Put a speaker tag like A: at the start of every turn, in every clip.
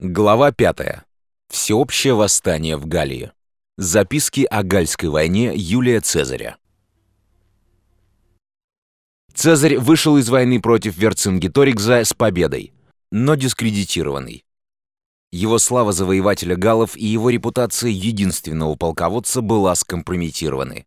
A: Глава 5. Всеобщее восстание в Галлии. Записки о Гальской войне Юлия Цезаря. Цезарь вышел из войны против Верцингеторикса с победой, но дискредитированный. Его слава завоевателя галлов и его репутация единственного полководца была скомпрометированы.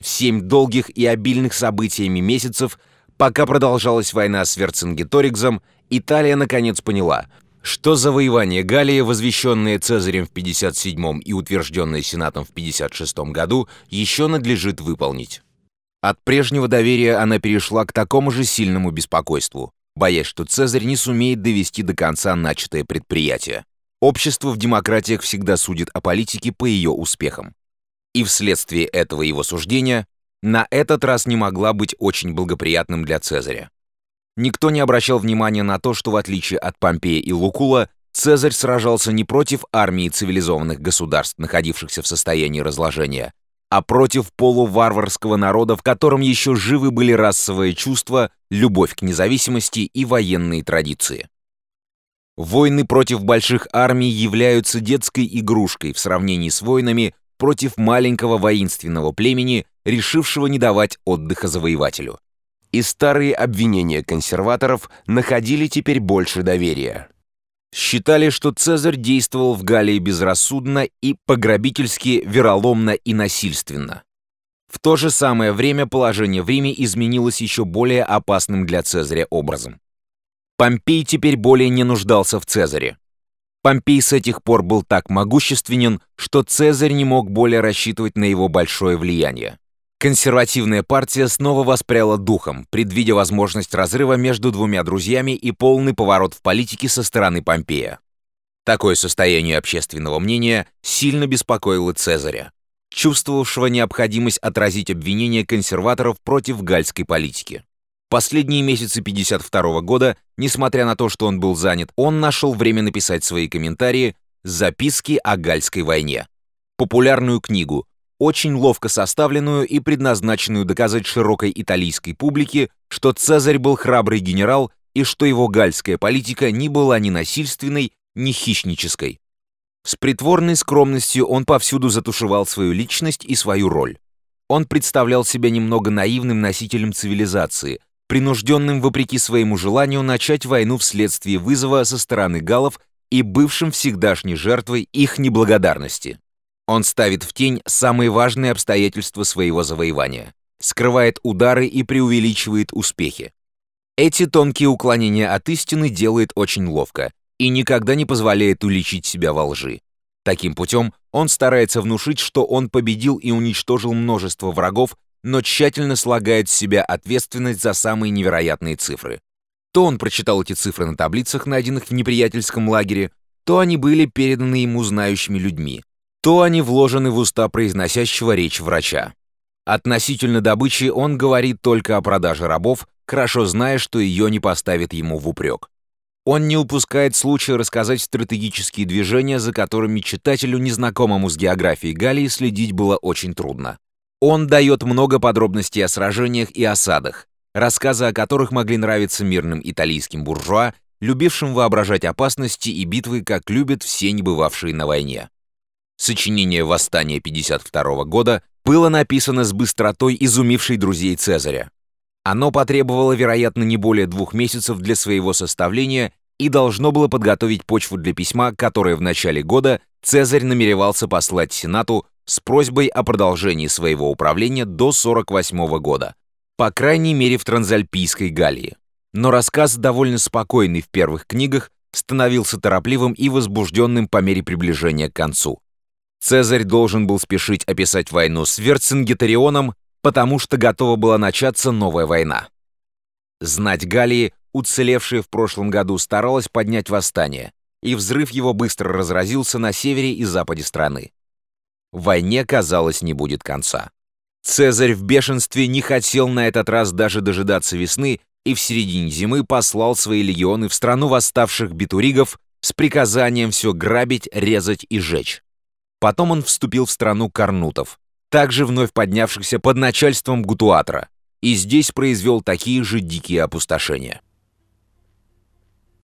A: В семь долгих и обильных событиями месяцев, пока продолжалась война с Верцингеториксом, Италия наконец поняла – что завоевание Галлии, возвещенное Цезарем в 57 и утвержденное Сенатом в 56 году, еще надлежит выполнить. От прежнего доверия она перешла к такому же сильному беспокойству, боясь, что Цезарь не сумеет довести до конца начатое предприятие. Общество в демократиях всегда судит о политике по ее успехам. И вследствие этого его суждения на этот раз не могла быть очень благоприятным для Цезаря. Никто не обращал внимания на то, что в отличие от Помпея и Лукула, Цезарь сражался не против армии цивилизованных государств, находившихся в состоянии разложения, а против полуварварского народа, в котором еще живы были расовые чувства, любовь к независимости и военные традиции. Войны против больших армий являются детской игрушкой в сравнении с войнами против маленького воинственного племени, решившего не давать отдыха завоевателю и старые обвинения консерваторов находили теперь больше доверия. Считали, что Цезарь действовал в Галлии безрассудно и пограбительски, вероломно и насильственно. В то же самое время положение в Риме изменилось еще более опасным для Цезаря образом. Помпей теперь более не нуждался в Цезаре. Помпей с этих пор был так могущественен, что Цезарь не мог более рассчитывать на его большое влияние. Консервативная партия снова воспряла духом, предвидя возможность разрыва между двумя друзьями и полный поворот в политике со стороны Помпея. Такое состояние общественного мнения сильно беспокоило Цезаря, чувствовавшего необходимость отразить обвинения консерваторов против гальской политики. Последние месяцы 52 года, несмотря на то, что он был занят, он нашел время написать свои комментарии «Записки о гальской войне», популярную книгу, очень ловко составленную и предназначенную доказать широкой итальянской публике, что Цезарь был храбрый генерал и что его гальская политика не была ни насильственной, ни хищнической. С притворной скромностью он повсюду затушевал свою личность и свою роль. Он представлял себя немного наивным носителем цивилизации, принужденным вопреки своему желанию начать войну вследствие вызова со стороны галлов и бывшим всегдашней жертвой их неблагодарности. Он ставит в тень самые важные обстоятельства своего завоевания, скрывает удары и преувеличивает успехи. Эти тонкие уклонения от истины делает очень ловко и никогда не позволяет уличить себя во лжи. Таким путем он старается внушить, что он победил и уничтожил множество врагов, но тщательно слагает с себя ответственность за самые невероятные цифры. То он прочитал эти цифры на таблицах, найденных в неприятельском лагере, то они были переданы ему знающими людьми, то они вложены в уста произносящего речь врача. Относительно добычи он говорит только о продаже рабов, хорошо зная, что ее не поставит ему в упрек. Он не упускает случая рассказать стратегические движения, за которыми читателю, незнакомому с географией Галлии, следить было очень трудно. Он дает много подробностей о сражениях и осадах, рассказы о которых могли нравиться мирным итальянским буржуа, любившим воображать опасности и битвы, как любят все небывавшие на войне. Сочинение «Восстание 52 года» было написано с быстротой, изумившей друзей Цезаря. Оно потребовало, вероятно, не более двух месяцев для своего составления и должно было подготовить почву для письма, которое в начале года Цезарь намеревался послать Сенату с просьбой о продолжении своего управления до 48 года, по крайней мере в Транзальпийской Галлии. Но рассказ, довольно спокойный в первых книгах, становился торопливым и возбужденным по мере приближения к концу. Цезарь должен был спешить описать войну с Верцингетарионом, потому что готова была начаться новая война. Знать Галлии, уцелевшая в прошлом году, старалась поднять восстание, и взрыв его быстро разразился на севере и западе страны. Войне, казалось, не будет конца. Цезарь в бешенстве не хотел на этот раз даже дожидаться весны и в середине зимы послал свои легионы в страну восставших битуригов с приказанием все грабить, резать и жечь. Потом он вступил в страну Карнутов, также вновь поднявшихся под начальством Гутуатра, и здесь произвел такие же дикие опустошения.